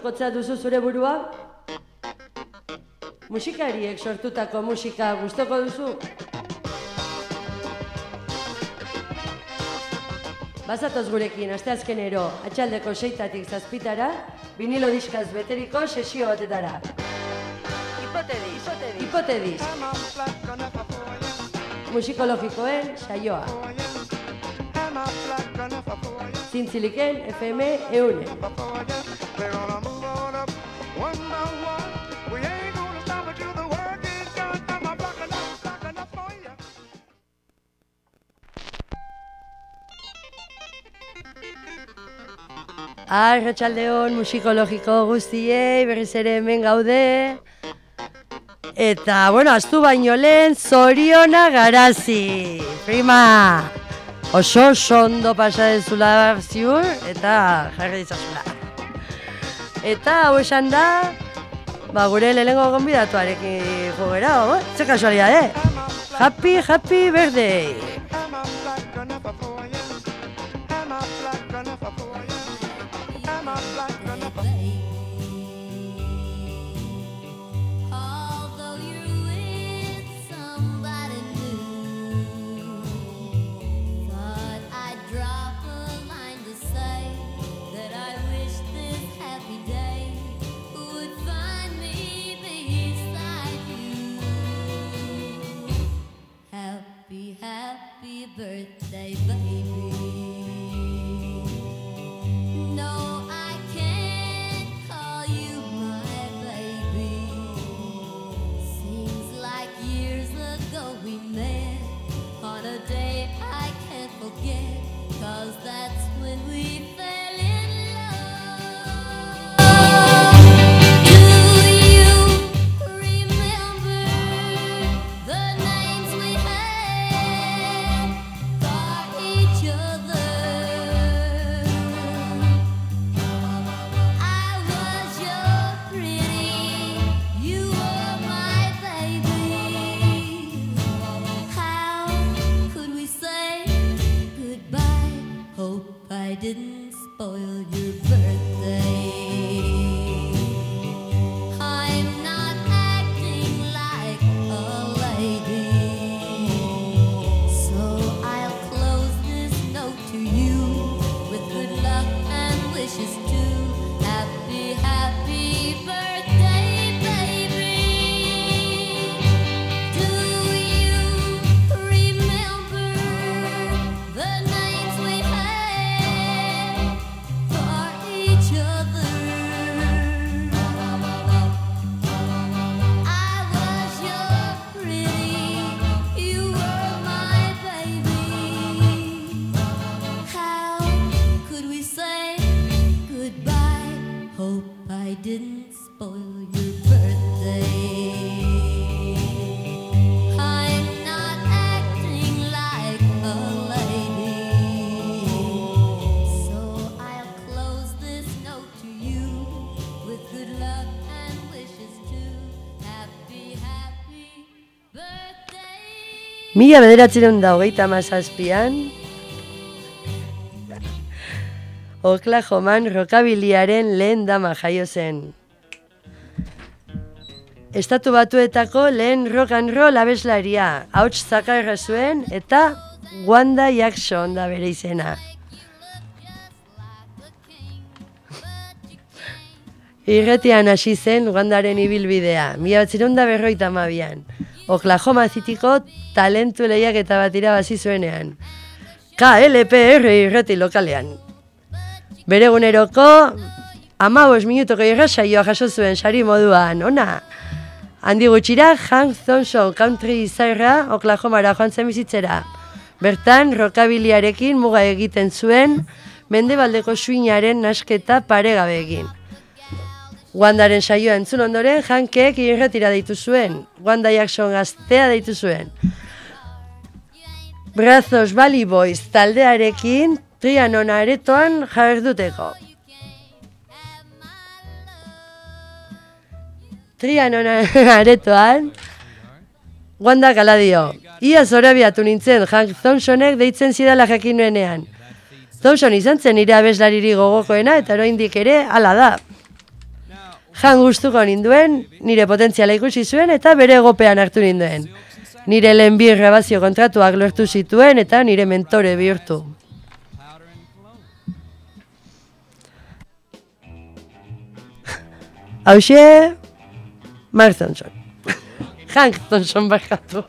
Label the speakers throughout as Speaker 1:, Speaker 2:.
Speaker 1: Musikologikotza duzu zure burua? Musikariek sortutako musika gustoko duzu? Bazatoz gurekin, asteazkenero, atxaldeko seitatik zazpitara, vinilo diskaz beteriko sesio batetara. Hipotedis, hipotedis. Musikologikoen saioa. Zintziliken FM eune. Arratxaldeon musikologiko guztiei, berriz ere hemen gaude. Eta, bueno, astu baino lehen, zoriona garazi. Prima, oso oso ondo pasa dezula ziur, eta jarri ditzazula. Eta, hau esan da, ba, gure lehenengo gonbidatuarekin jogera, oh? ze kasualia, eh? Happy, happy birthday! Mila bederatzireun da hogeita mazazpian, Oklahoman rokabiliaren lehen dama jaio zen. Estatu batuetako lehen rock and roll abeslaria, hauts zakarra zuen eta Wanda Jackson da bere izena. Irretian hasi zen Wandaren ibilbidea, mila batzireun da berroita amabian. Oklahoma Cityko talentu lehiak eta bat irabazi zuenean. KLPR irreti lokalean. Bere eguneroko amabos minutoko irrasaioa jaso zuen sari moduan, ona. Handi gutxira, Hank Thompson Country izairra Oklahomara joan zen bizitzera. Bertan, rokabiliarekin muga egiten zuen, mendebaldeko suinaren nasketa paregabe egin. Wandaren saioa entzun ondoren, Hankek irretira deitu zuen. Wanda Jackson gaztea deitu zuen. Brazos Valley Boys taldearekin Trianon aretoan jarduteko. Trianon aretoan Wanda Galadio,
Speaker 2: Ia zorabiatu nintzen, Hank Thompsonek deitzen zidala jakin nuenean. Thompson izan zen nire abeslariri gogokoena eta oraindik ere hala da. Jan gustuko ninduen, nire potentziala ikusi zuen eta bere gopean hartu ninduen. Nire lehen bi grabazio kontratuak lortu zituen eta nire mentore bihurtu. Hauxe, Mark Thompson. Hank Thompson barkatu.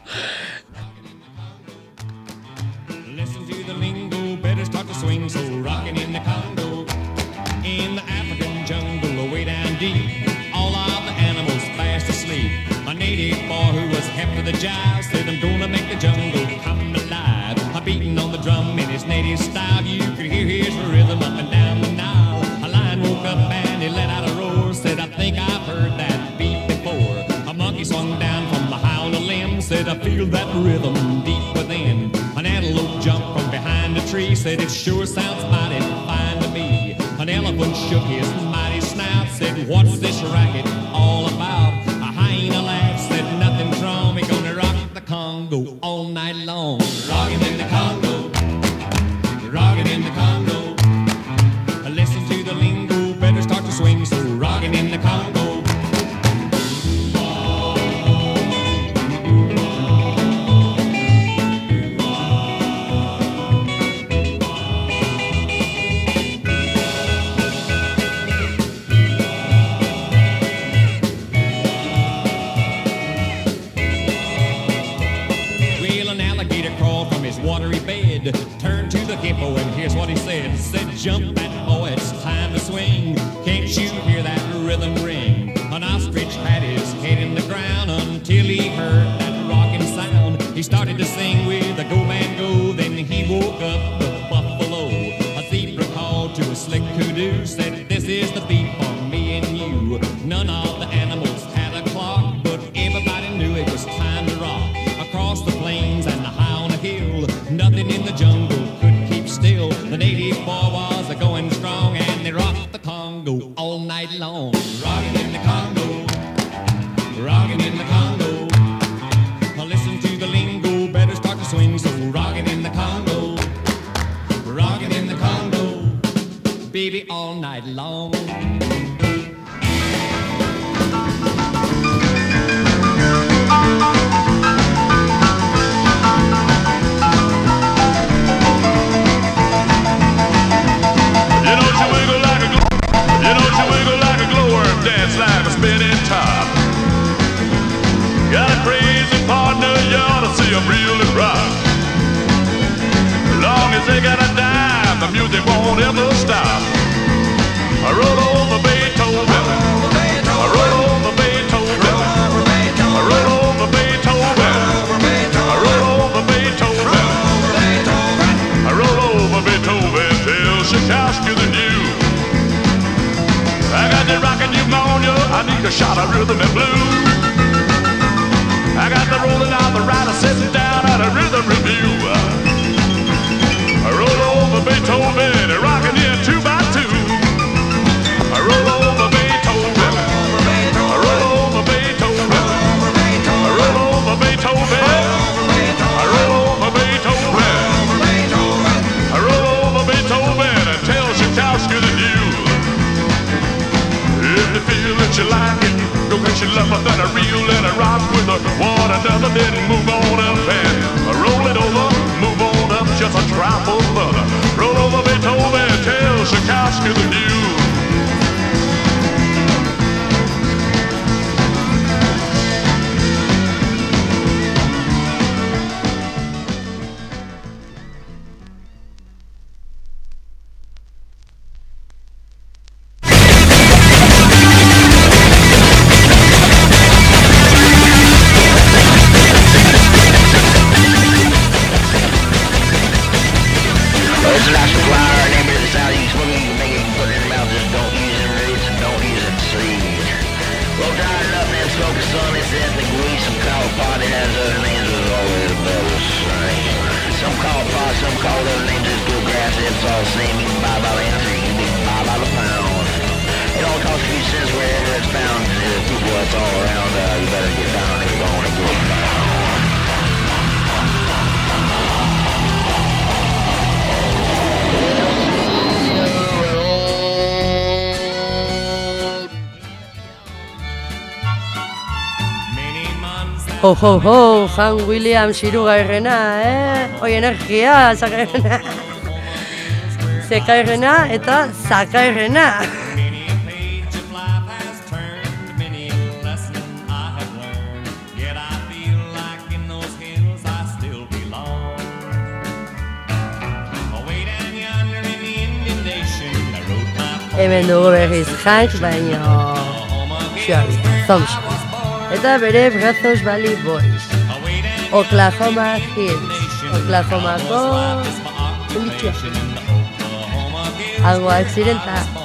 Speaker 3: The jive said, I'm gonna make the jungle come alive. A beating on the drum in his native style, you could hear his rhythm up and down the Nile. A lion woke up and he let out a roar, said, I think I've heard that beat before. A monkey swung down from the a limb, said, I feel that rhythm deep within. An antelope jumped from behind a tree, said, It sure sounds mighty fine to me. An elephant shook his mighty snout, said, What's this racket all about? Congo all night long. And here's what he said. Said, jump that boy, it's time to swing. Can't you hear that rhythm ring? An ostrich had his head in the ground until he heard that rocking sound. He started to sing with a go man go, then he woke up the buffalo. A zebra called to a slick kudu, said, this is the beat for me and you. None of
Speaker 4: further. Roll over Beethoven, tell Tchaikovsky the news.
Speaker 2: Ho, ho, ho, Jan Williams irugairrena, eh? Hoi energia, zakairrena. Zekairrena eta zakairrena. Hemen dugu berriz jank,
Speaker 3: baina...
Speaker 2: Xabi, zomxak da bere Brazos Valley Boys. Oklahoma Hills.
Speaker 3: Oklahoma Go. Algo accidenta.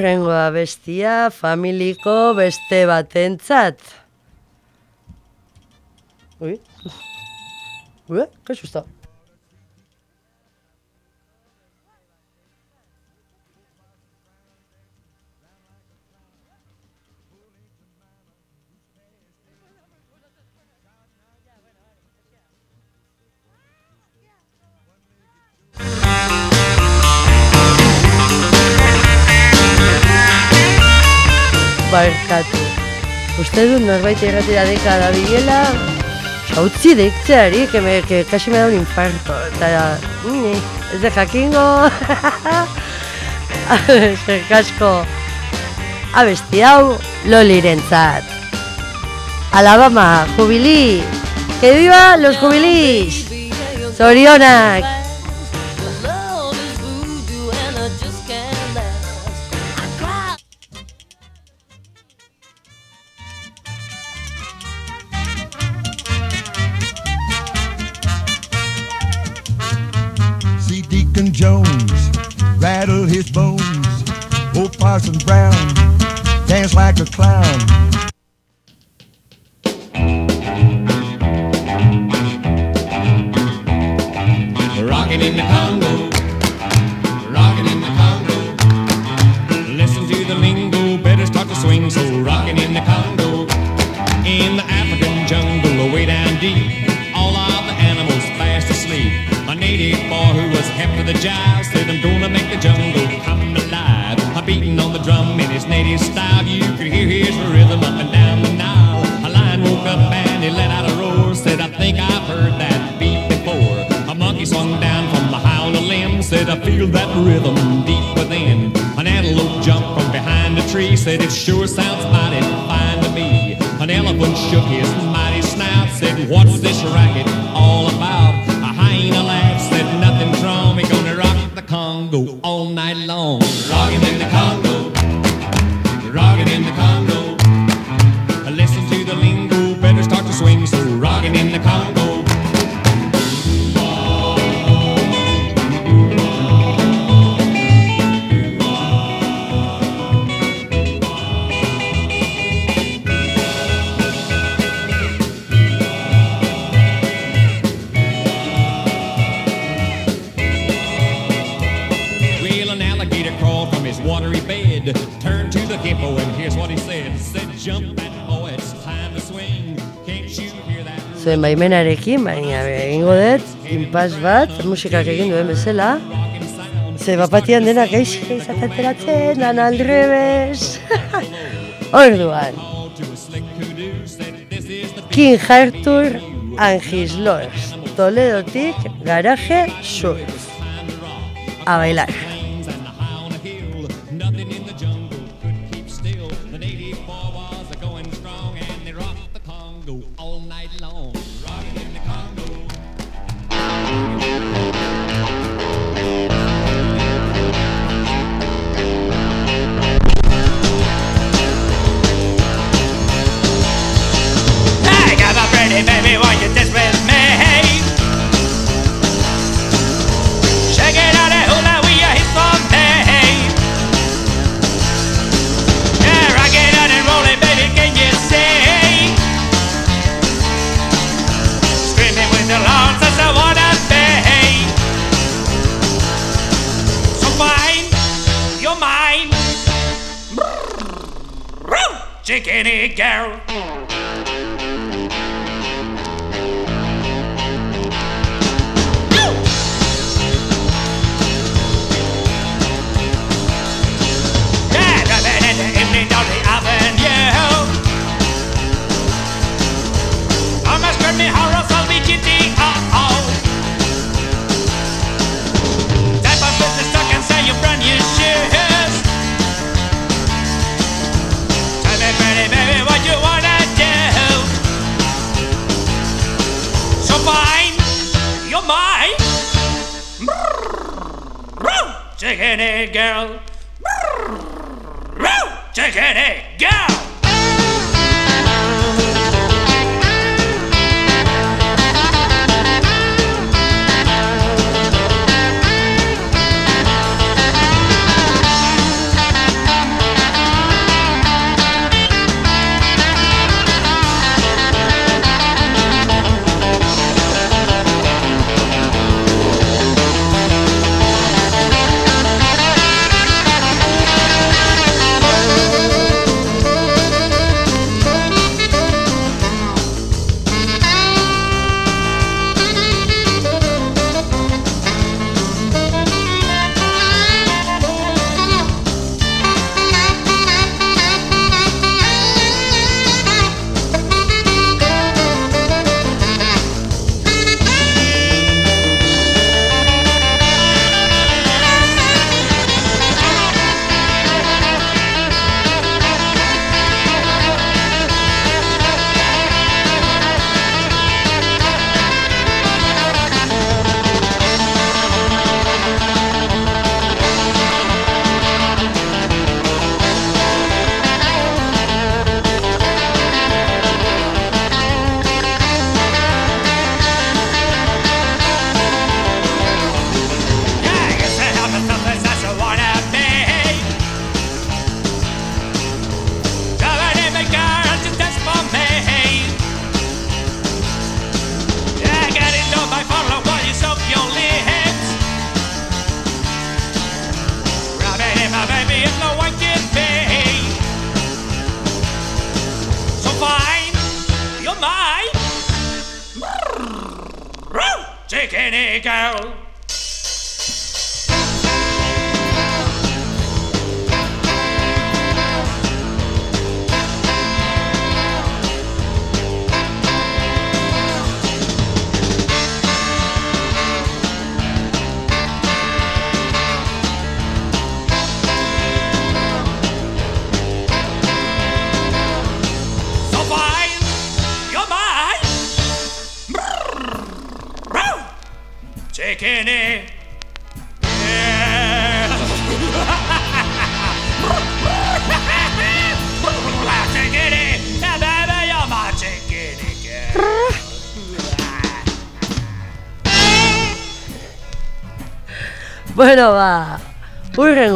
Speaker 2: urrengoa bestia familiko beste batentzat. Ui? Ui? Kaxu zta? barkatu. Uste dut norbait erratera dekada bigela, hautsi deitzeari, keme, ke, kasi me daun infarto. Eta, nini, ez de jakingo. Zer kasko, abesti hau, loliren zat. Alabama, jubili! Que viva los jubilis! Zorionak!
Speaker 3: song go all night long.
Speaker 5: duen baimenarekin, baina egingo dut, impaz bat, musikak egin duen bezala. Ze bapatian dena geiz, geiz atateratzen, dan aldrebez. Orduan. King Hartur and his lords. Toledotik, garaje, suiz. A bailar.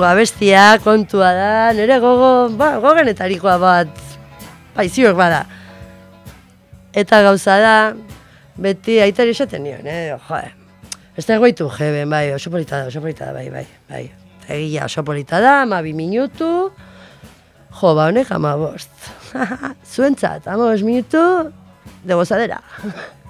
Speaker 5: Ba, abestia, kontua da, nire gogo, ba, gogenetarikoa bat, paizioak bada. Eta gauza da, beti aitari esaten nion, eh, joe, eh. ez bai, da goitu jeben, bai, oso polita da, oso polita da, bai, bai, bai. Egia oso polita da, ama bi minutu, jo, ba, honek ama bost. Zuentzat, ama bost minutu,
Speaker 6: degozadera.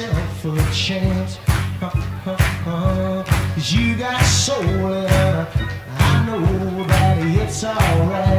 Speaker 6: yourself a chance. Cause you got soul, and I know that it's alright.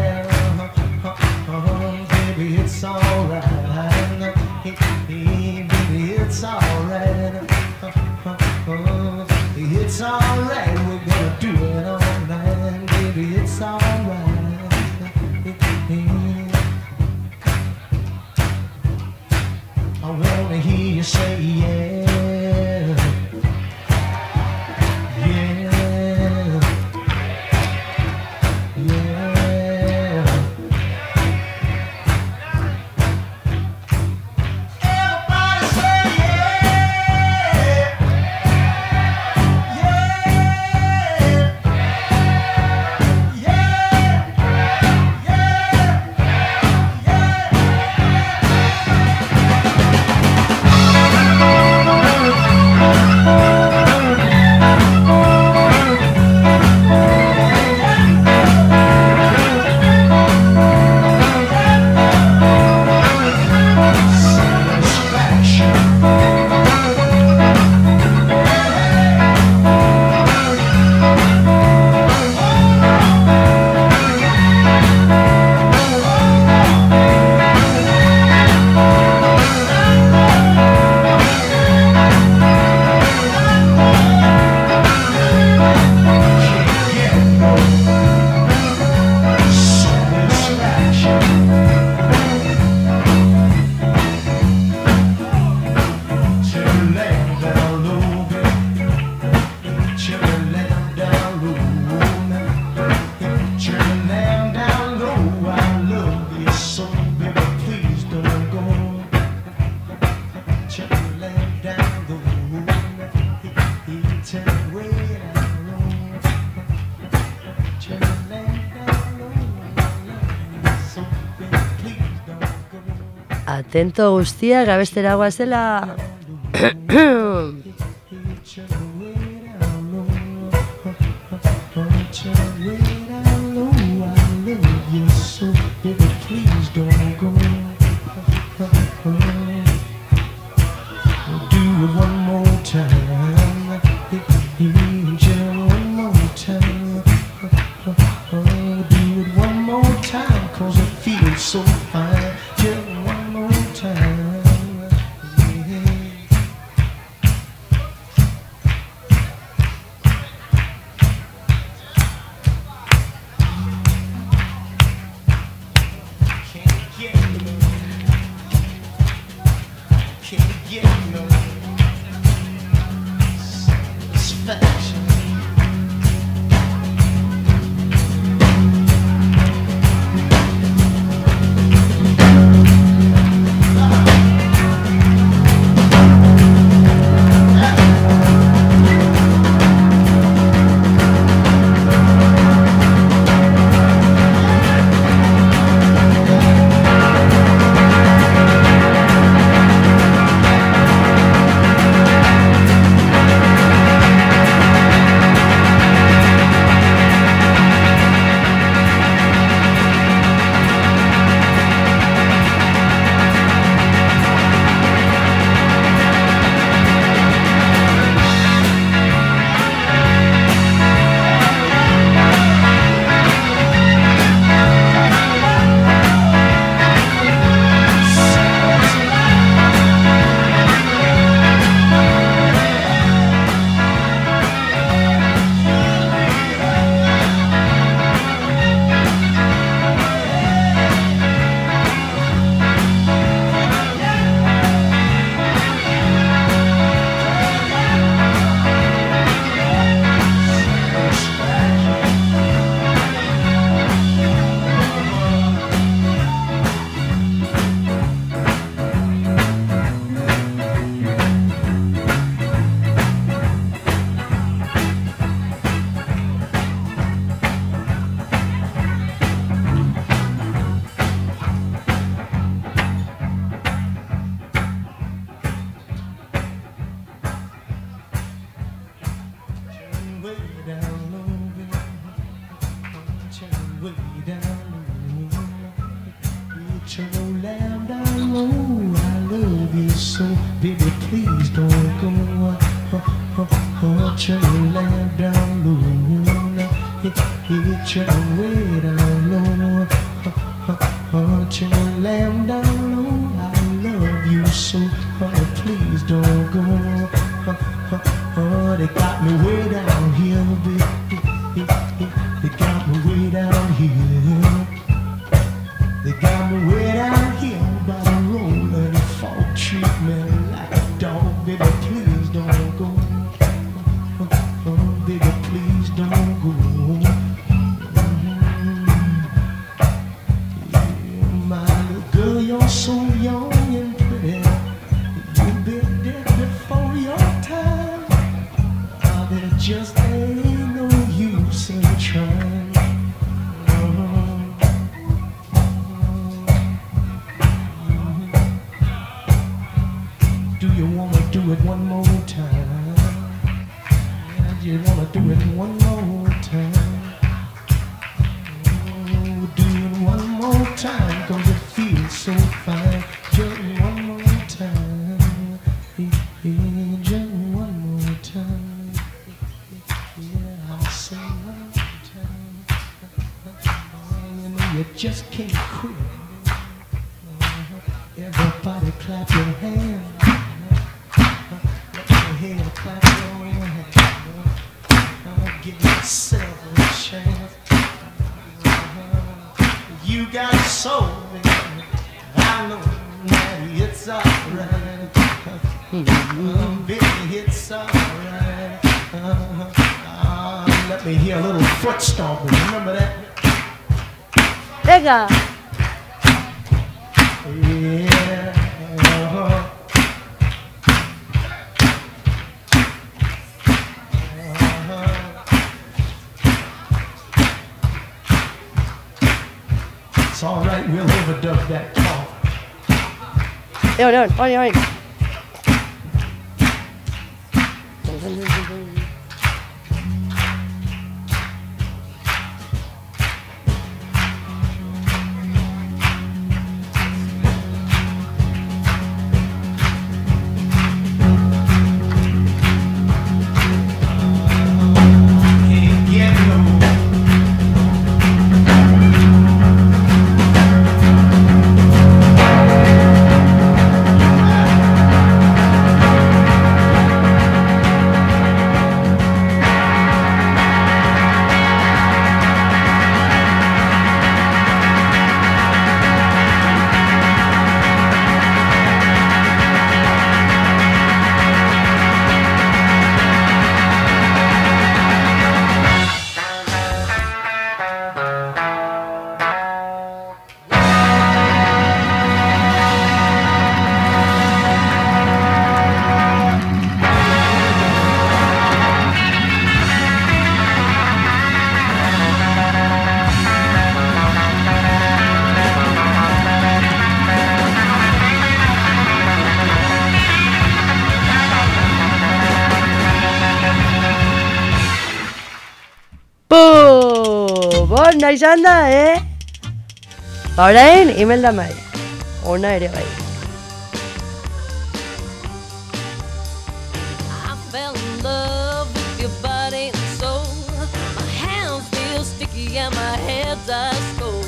Speaker 2: Tento guztia gabestera guazela.
Speaker 6: Cause there ain't no use in trying. Remember that?
Speaker 2: Nigga.
Speaker 6: Yeah. Uh-huh. Uh-huh. It's all right, we'll overdub that call. Yo, no,
Speaker 2: on, on. ඉන්ඩයි
Speaker 1: ශන්ද ඒ පවඩයින් එමල් තමයි ඕන්න එඩවයි And my head's a cold.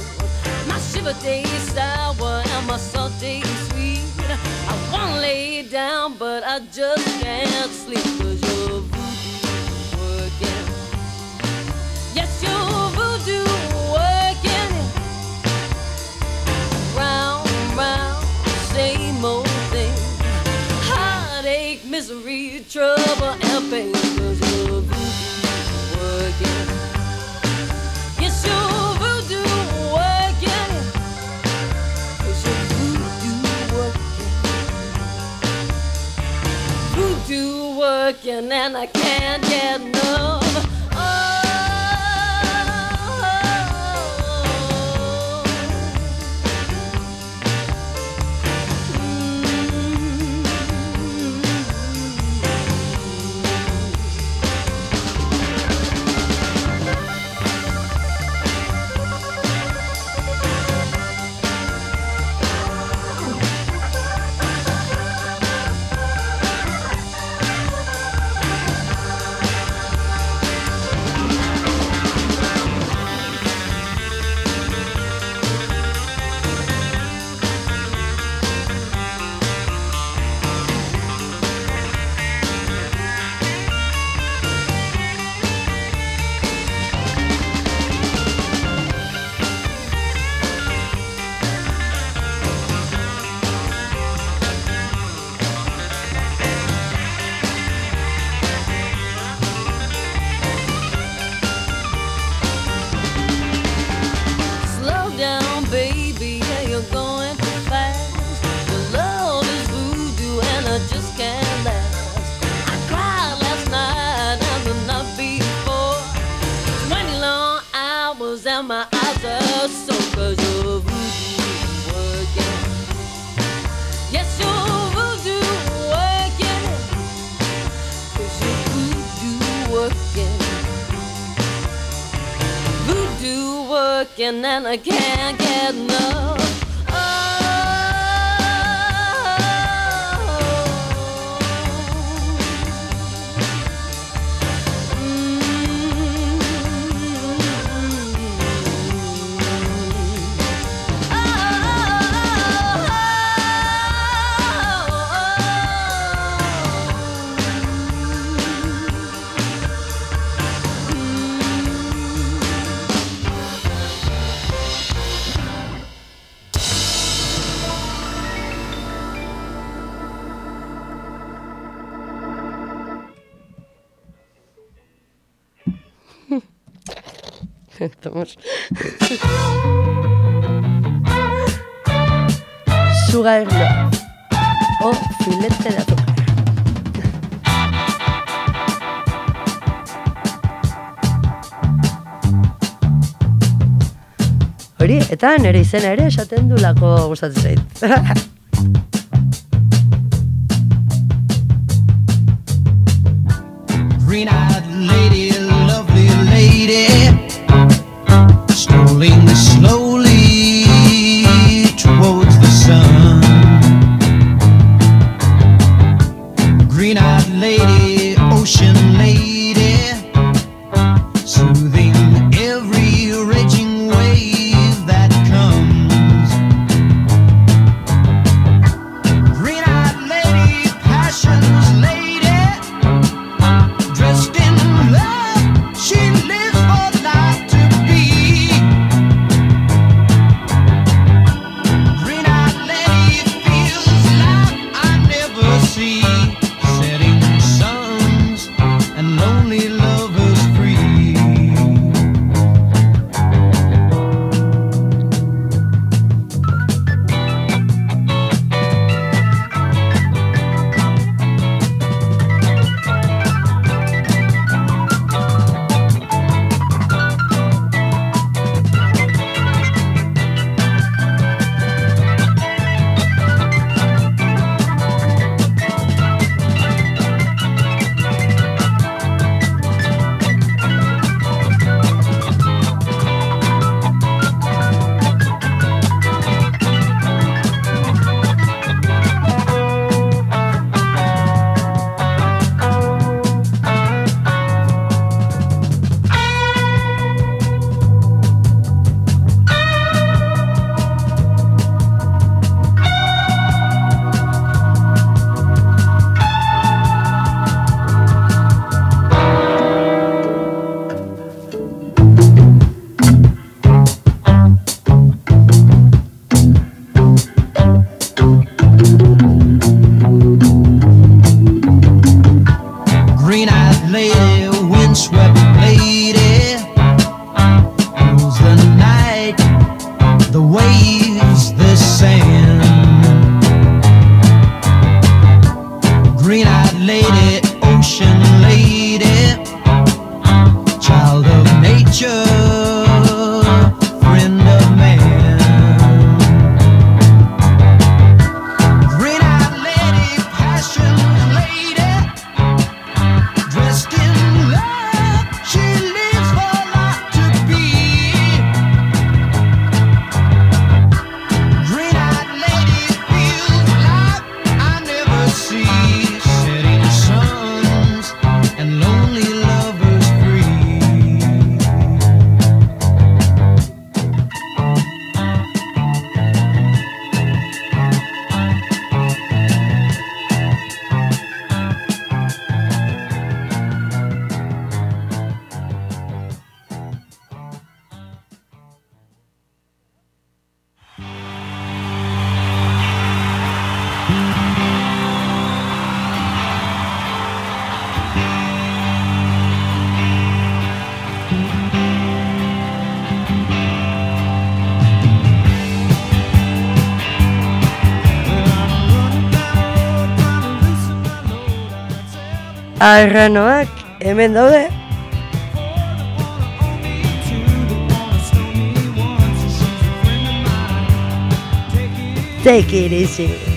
Speaker 1: My shiver days sour and my salt days sweet. I won't lay down, but I just and I can't get no
Speaker 6: Tomas. Suga erloa. O, filete da Hori, eta nire izena ere esaten du lako gustatzen zait. Arranoak hemen daude Take it easy.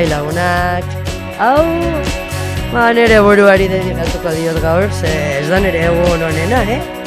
Speaker 1: bai lagunak. Au! Ba, nere buruari dedikatuko diot gaur, ze ez da nere egun onena, eh?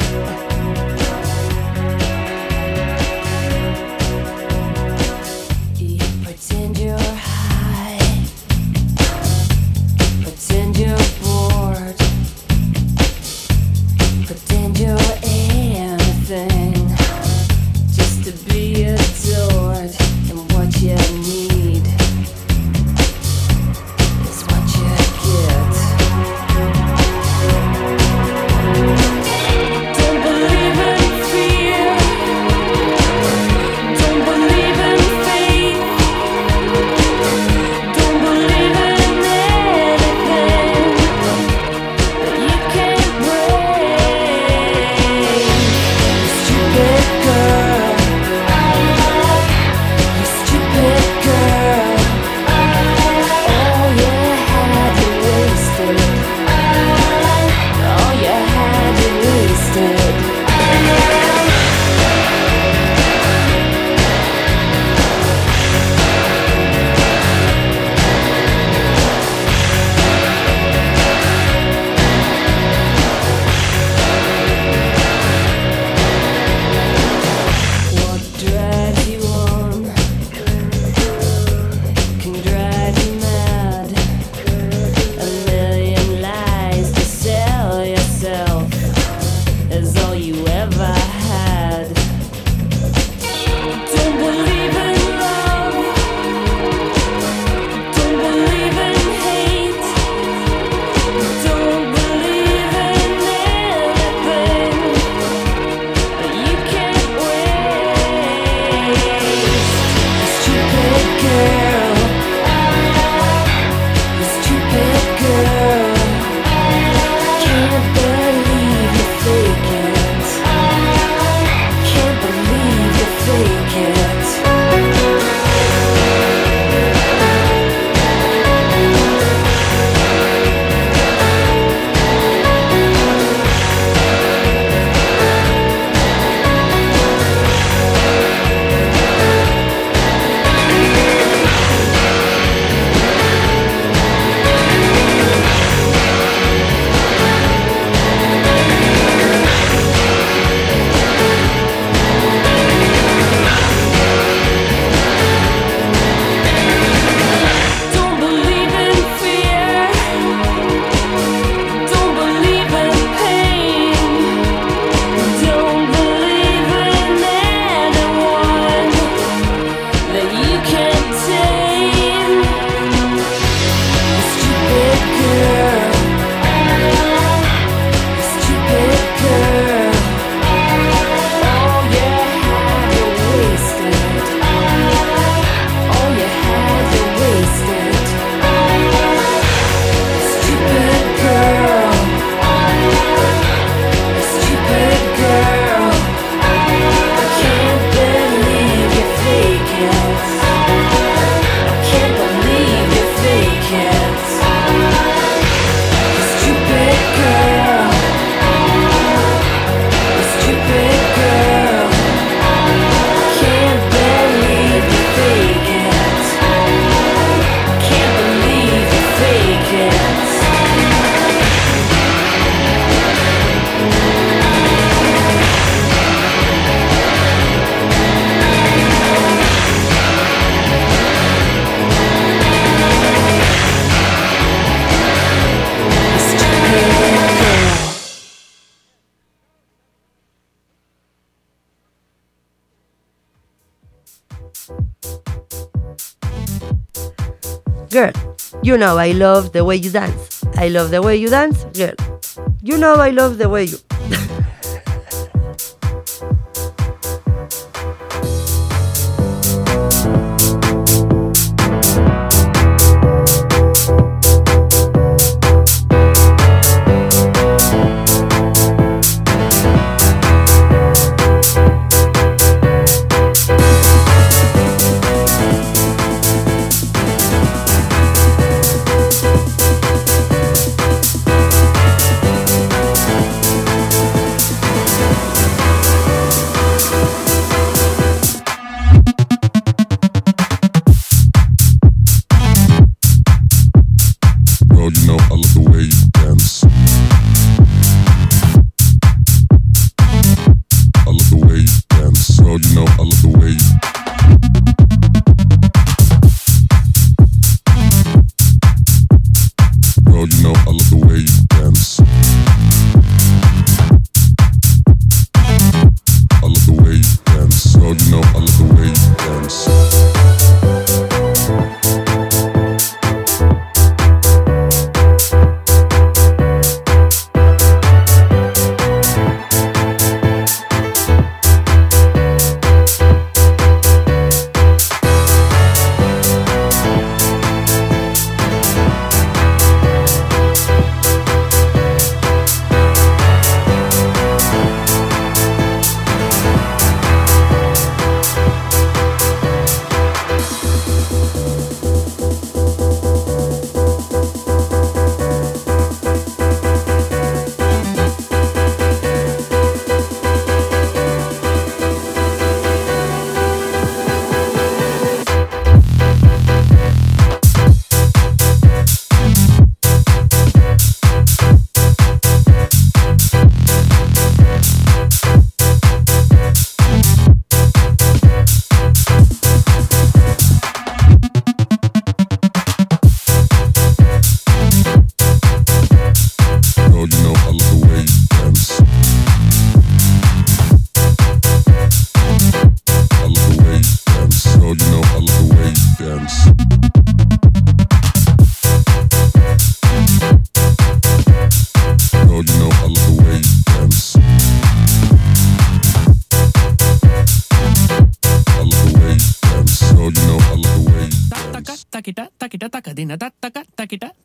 Speaker 2: You
Speaker 1: know, I love the way you dance. I love the way you dance, girl. You know, I love the way you.
Speaker 7: The way you dance.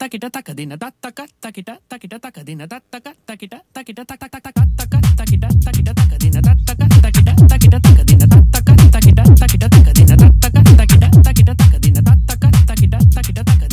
Speaker 7: taquita tacadina da taca taquita taquita tacadina da taca taquita taquita taca taca taca taca taquita taquita tacadina da taca taquita taquita tacadina da taca taquita taquita tacadina da taca taquita taquita tacadina da taca taquita
Speaker 8: taquita tacadina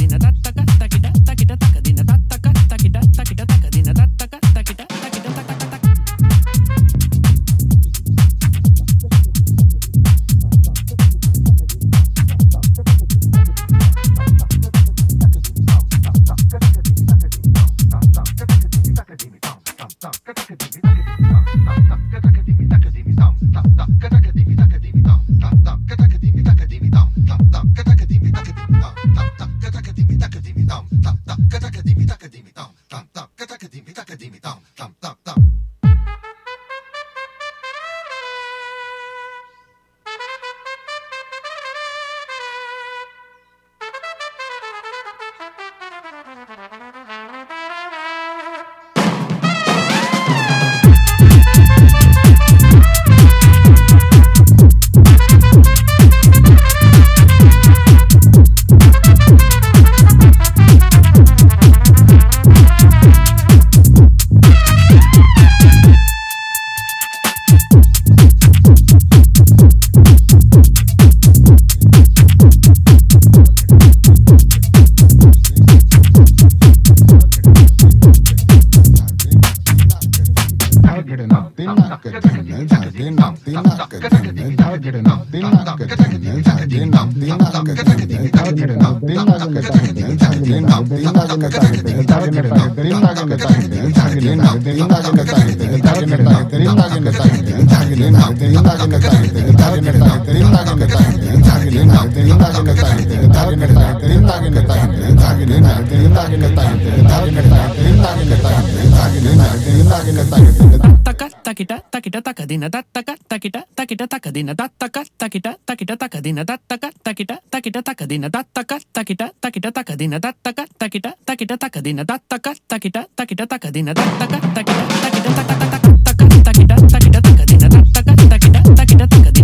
Speaker 8: takadina tattaka takita takita takadina tattaka takita takita takadina tattaka takita takita takadina tattaka takita takita takadina tattaka takita takita takadina tattaka takita takita takadina tattaka takita takita takataka takita takita takadina tattaka takita takita takadina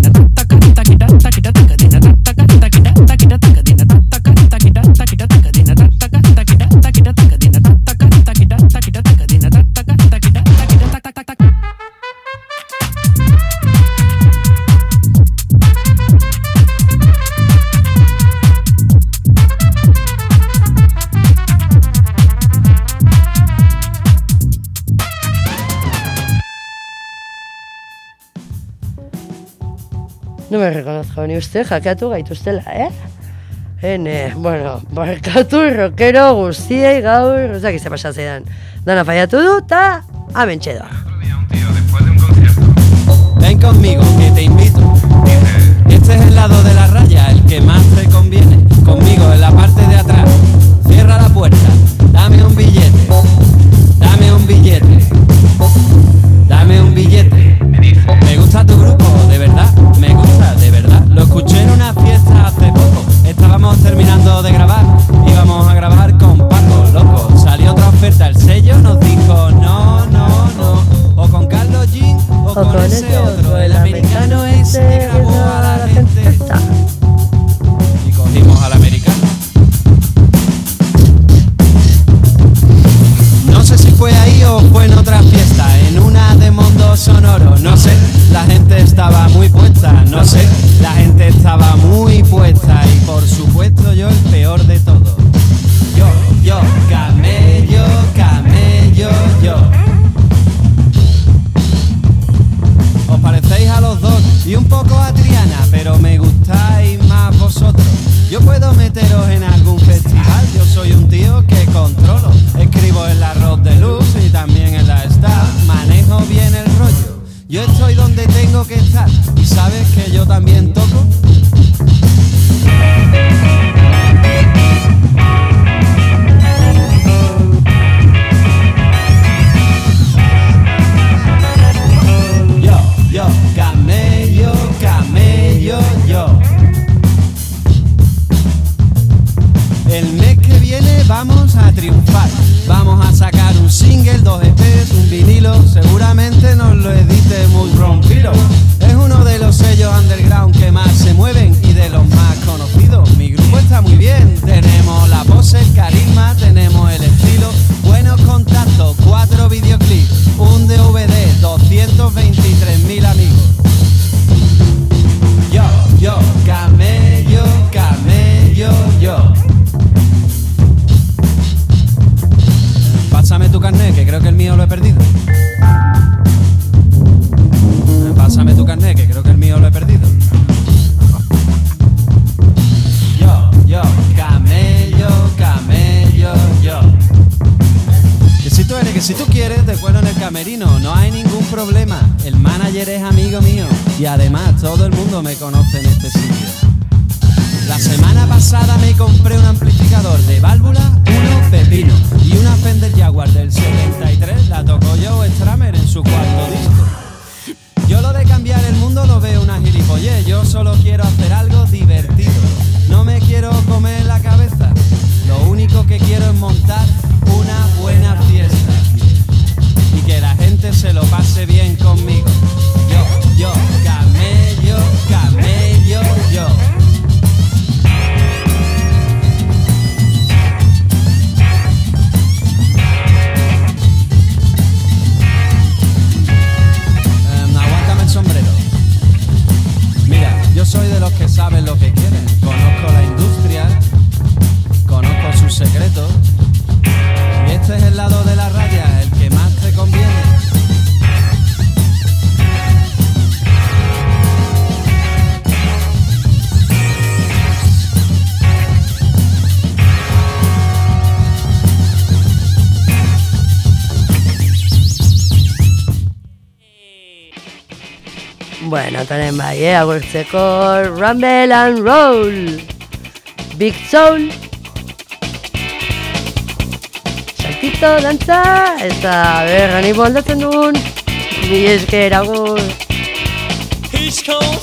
Speaker 2: No me reconozco, ni uste jakatu gaituztela, eh? Hene, bueno, barkatu rockero guztiei gaur, ez dakit ze pasa zedan. Dana faiatu du, eta hemen txedoa.
Speaker 3: Ven conmigo, que te invito. Este es el lado de la raya, el que más te conviene. Conmigo en la parte de atrás. Cierra la puerta, dame un billete. Dame un billete. Dame un billete. Me gusta tu grupo, de verdad. Me gusta, de verdad. Lo escuché en una fiesta hace poco. Estábamos terminando de grabar. Íbamos a grabar con Paco, loco. Salió otra oferta, el sello nos dijo no, no, no. O con Carlos Jean o, con, ese otro. El americano ese que grabó a la gente. Y cogimos al americano. No sé si fue ahí o fue en otra fiesta, Sonoro, no sé, la gente estaba muy puesta, no sé, la gente estaba muy puesta y por supuesto yo el peor
Speaker 2: Tonen bai, eh, agurtzeko Rumble and Roll. Big Soul. Saltito, dantza, eta ber, gani moldatzen dugun. Bi esker, agur.
Speaker 9: East Coast,